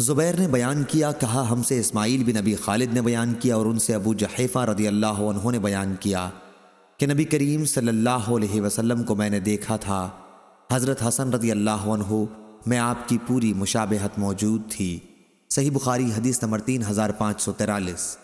زبیر نے بیان کیا، کہا، ہم سے اسماعیل بن نبی خالد نے بیان کیا اور ان سے ابو جحیفہ رضی اللہ عنہ نے بیان کیا کہ نبی کریم صلی اللہ علیہ وسلم کو میں نے دیکھا تھا۔ حضرت حسن رضی اللہ عنہ، میں آپ کی پوری مشابہت موجود تھی۔ صحیح بخاری حدیث نمبر تین ہزار پانچ سو تیرالیس